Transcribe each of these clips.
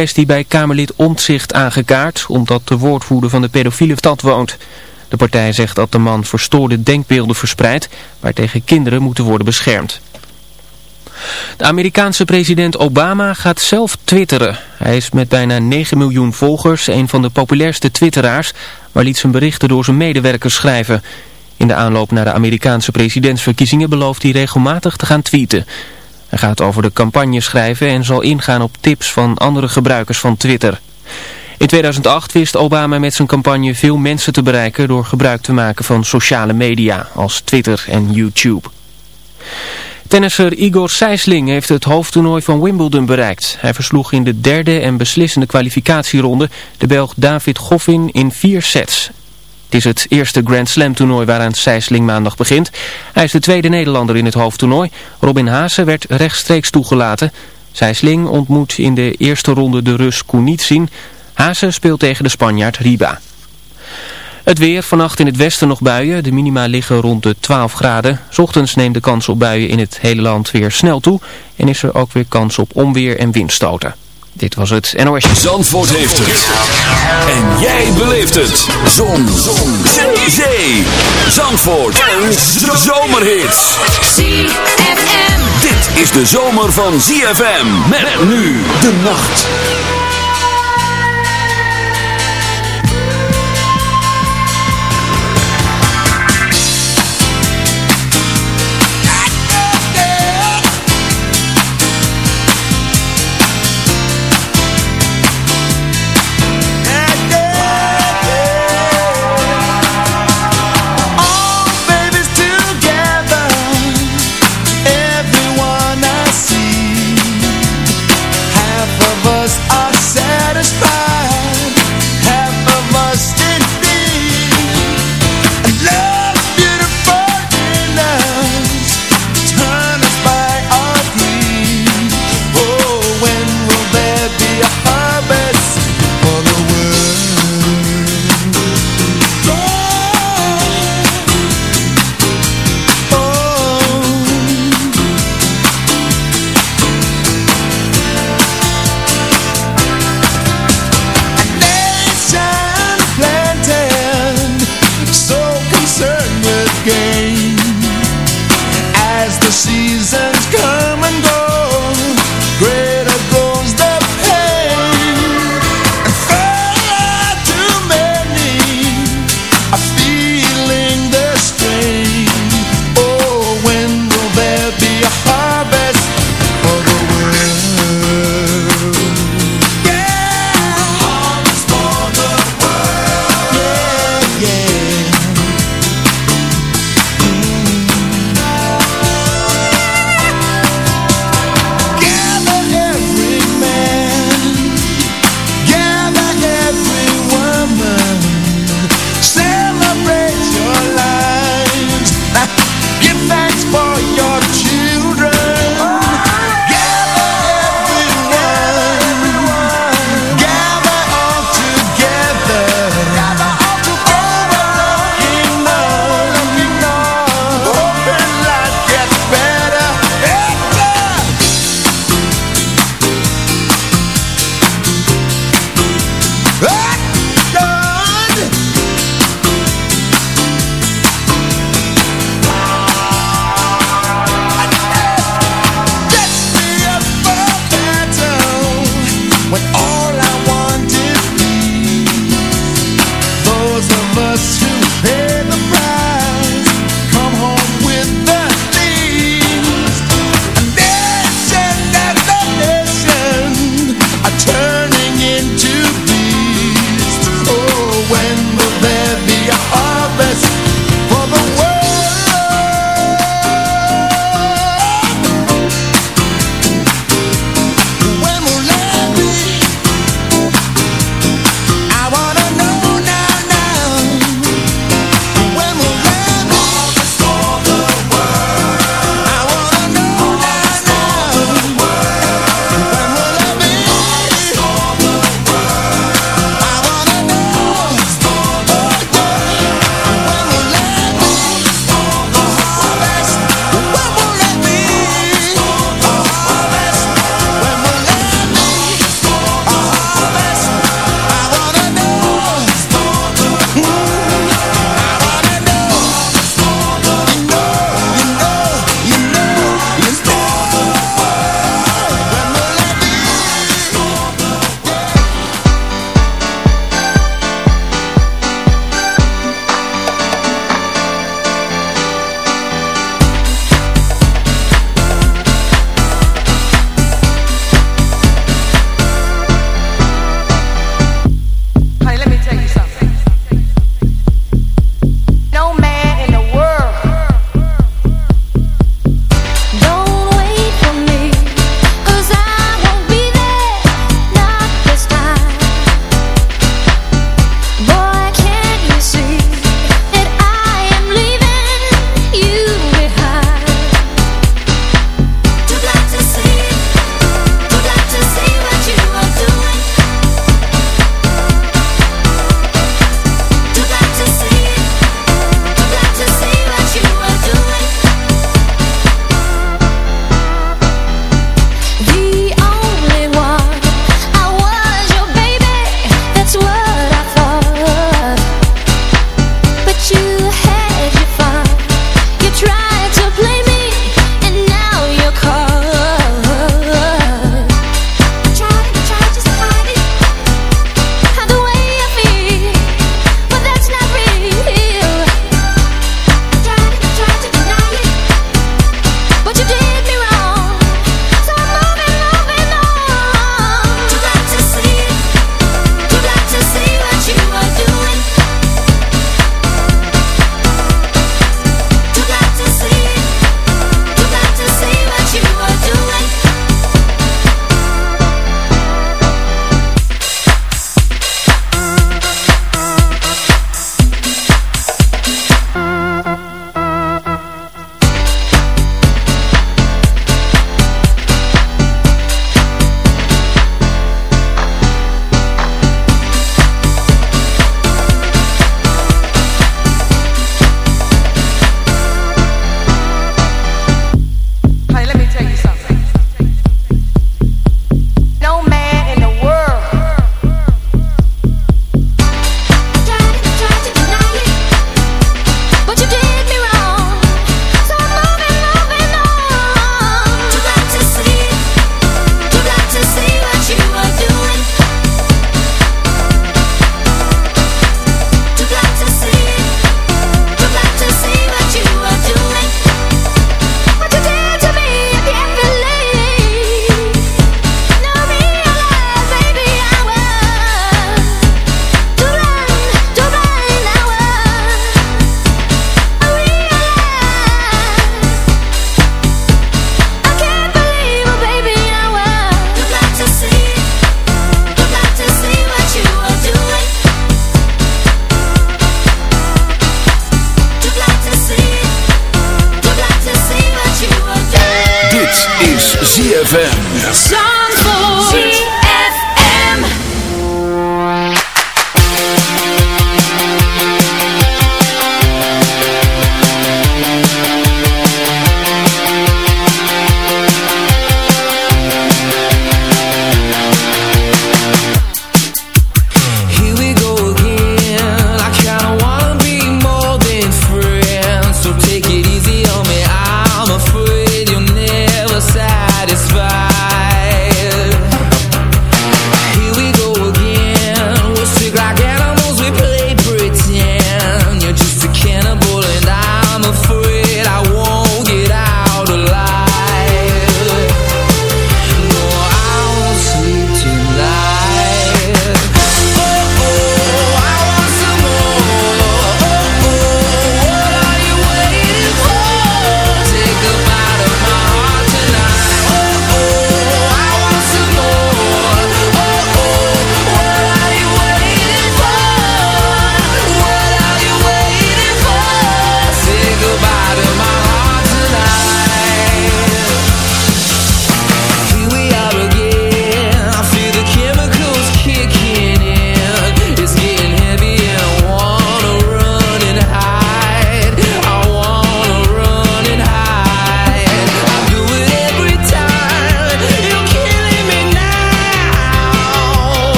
kwestie bij Kamerlid Omtzigt aangekaart omdat de woordvoerder van de pedofiele stad woont. De partij zegt dat de man verstoorde denkbeelden verspreidt waartegen kinderen moeten worden beschermd. De Amerikaanse president Obama gaat zelf twitteren. Hij is met bijna 9 miljoen volgers een van de populairste twitteraars, maar liet zijn berichten door zijn medewerkers schrijven. In de aanloop naar de Amerikaanse presidentsverkiezingen belooft hij regelmatig te gaan tweeten. Hij gaat over de campagne schrijven en zal ingaan op tips van andere gebruikers van Twitter. In 2008 wist Obama met zijn campagne veel mensen te bereiken door gebruik te maken van sociale media als Twitter en YouTube. Tennisser Igor Sijsling heeft het hoofdtoernooi van Wimbledon bereikt. Hij versloeg in de derde en beslissende kwalificatieronde de Belg David Goffin in vier sets. Het is het eerste Grand Slam toernooi waaraan Sijsling maandag begint. Hij is de tweede Nederlander in het hoofdtoernooi. Robin Haase werd rechtstreeks toegelaten. Sijsling ontmoet in de eerste ronde de Rus Kunitsin. Haase speelt tegen de Spanjaard Riba. Het weer, vannacht in het westen nog buien. De minima liggen rond de 12 graden. Ochtends neemt de kans op buien in het hele land weer snel toe. En is er ook weer kans op onweer en windstoten. Dit was het NOS. Zandvoort heeft het. En jij beleeft het. Zon. Zon. Zee. Zee. Zandvoort. Een zomerhit. ZFM. Dit is de zomer van ZFM. Met nu de nacht.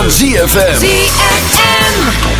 Van ZFM. ZFM.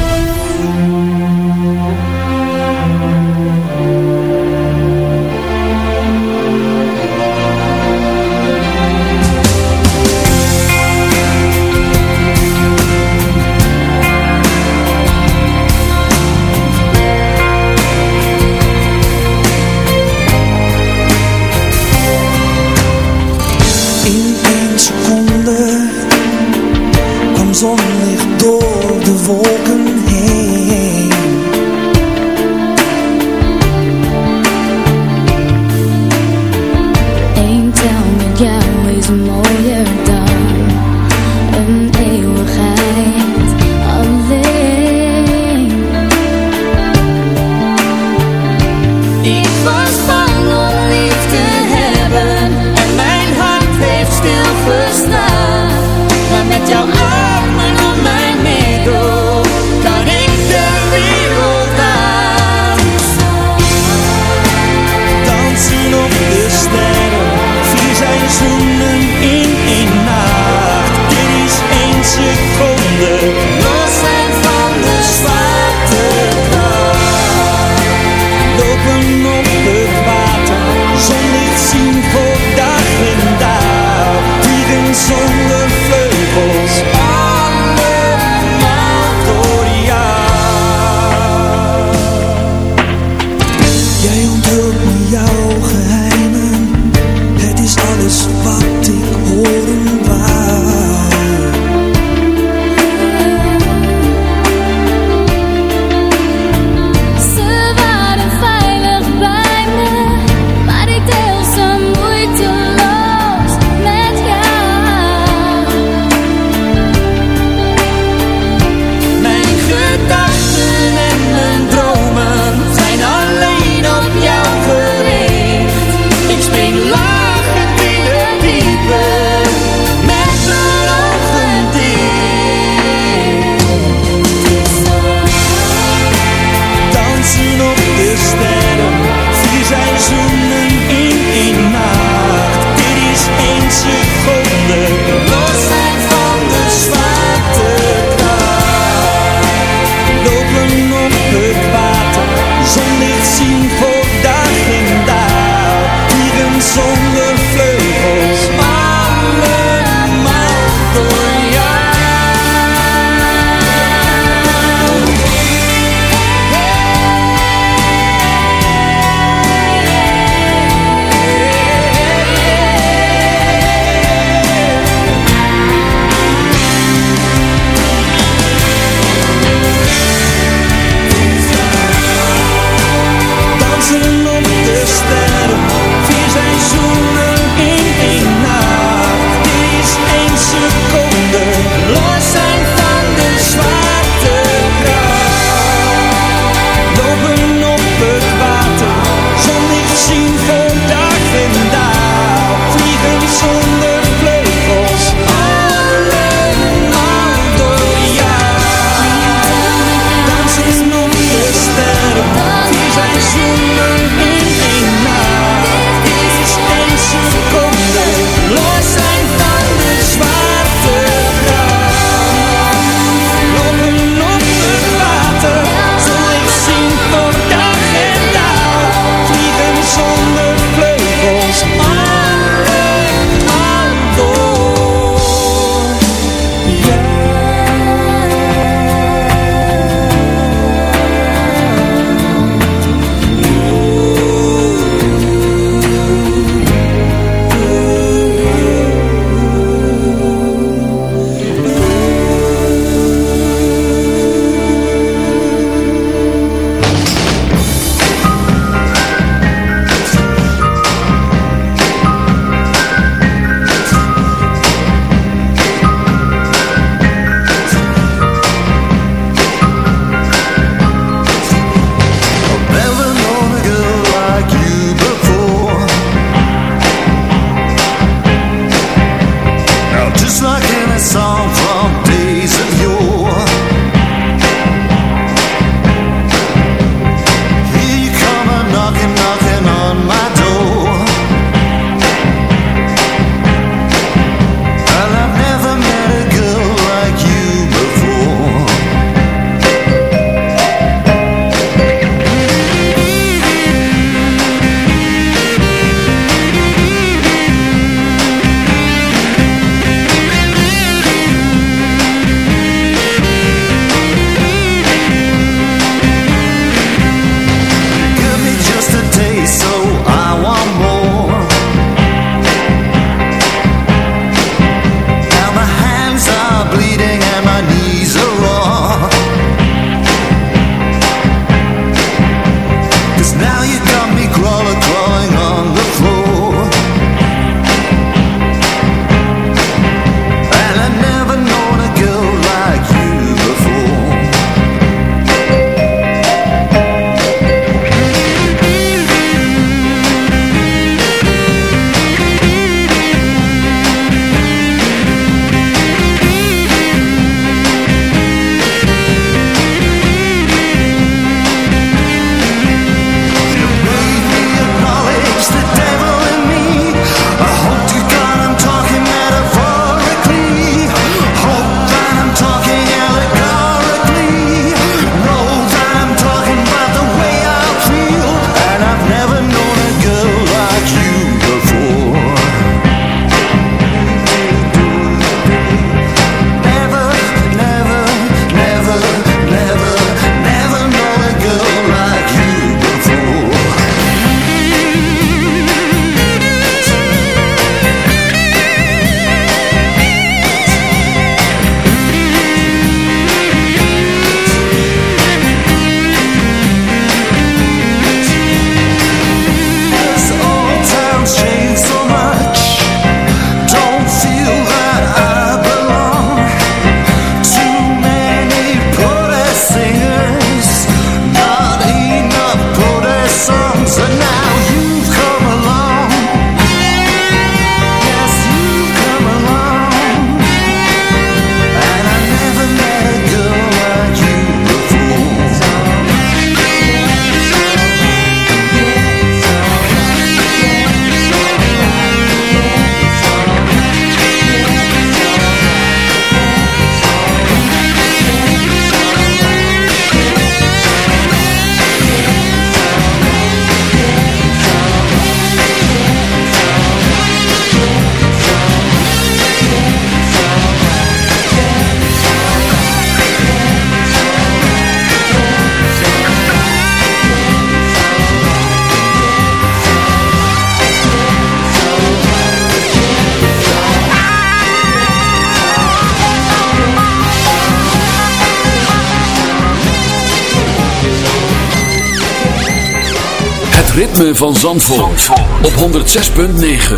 van Zandvoort, op 106.9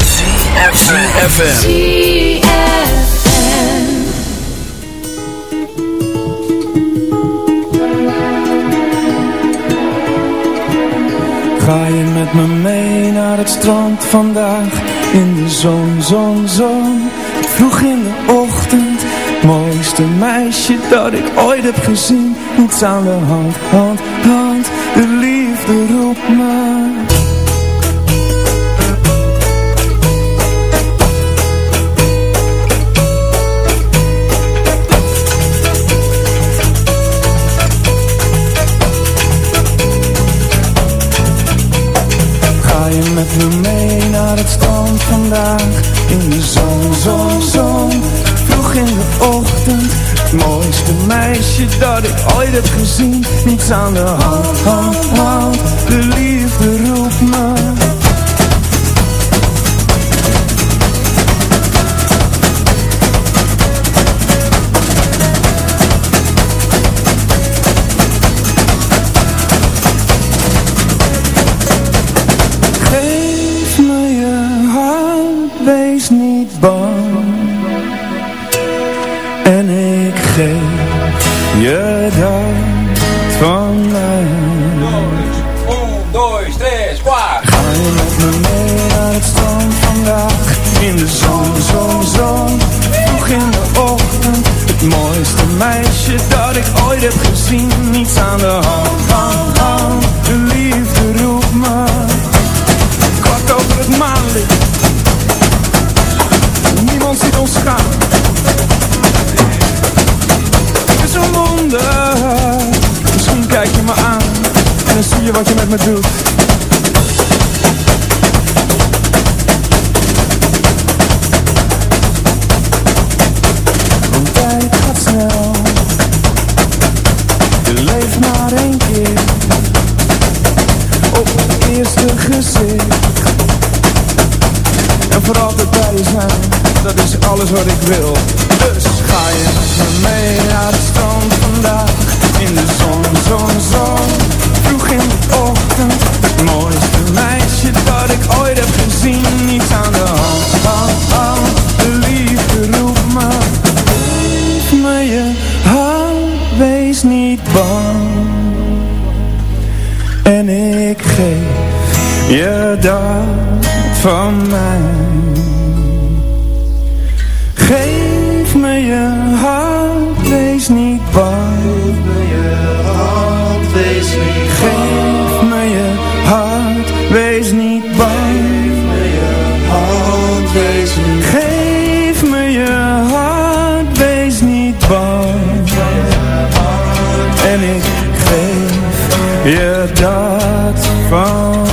FM. Ga je met me mee naar het strand vandaag? In de zon, zon, zon. Vroeg in de ochtend. Mooiste meisje dat ik ooit heb gezien. Niets aan de hand, hand 上的 Yeah, that's fun.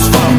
was fun.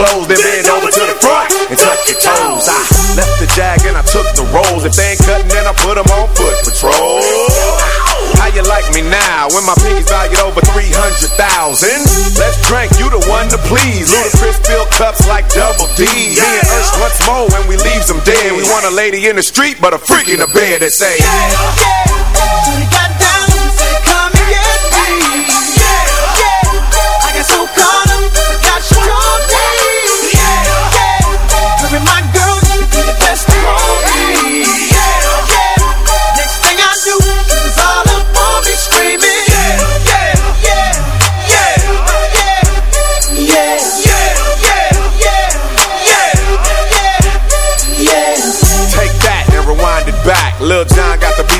clothes, then bend over to the front and touch your toes. I left the jag and I took the rolls. If they ain't cutting, then I put them on foot patrol. How you like me now when my pinkies valued over 300,000? Let's drink, you the one to please. Ludacris filled cups like double D. Me and Ursh once more when we leave them dead. We want a lady in the street, but a freak in the bed that say, yeah, yeah, yeah. I got so caught up, I got you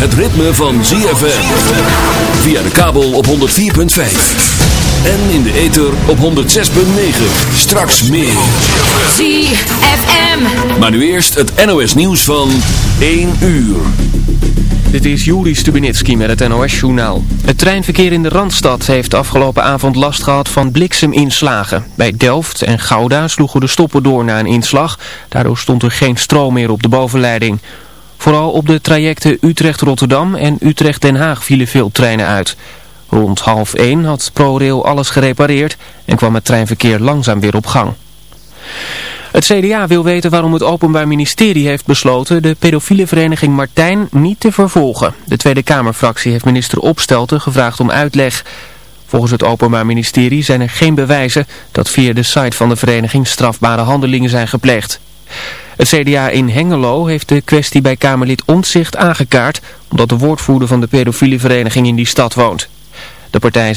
Het ritme van ZFM. Via de kabel op 104.5. En in de ether op 106.9. Straks meer. ZFM. Maar nu eerst het NOS nieuws van 1 uur. Dit is Juri Stubenitski met het NOS-journaal. Het treinverkeer in de Randstad heeft afgelopen avond last gehad van blikseminslagen. Bij Delft en Gouda sloegen de stoppen door na een inslag. Daardoor stond er geen stroom meer op de bovenleiding. Vooral op de trajecten Utrecht-Rotterdam en Utrecht-Den Haag vielen veel treinen uit. Rond half één had ProRail alles gerepareerd en kwam het treinverkeer langzaam weer op gang. Het CDA wil weten waarom het Openbaar Ministerie heeft besloten de pedofiele vereniging Martijn niet te vervolgen. De Tweede Kamerfractie heeft minister Opstelten gevraagd om uitleg. Volgens het Openbaar Ministerie zijn er geen bewijzen dat via de site van de vereniging strafbare handelingen zijn gepleegd. Het CDA in Hengelo heeft de kwestie bij Kamerlid Omtzigt aangekaart omdat de woordvoerder van de pedofiele vereniging in die stad woont. De partij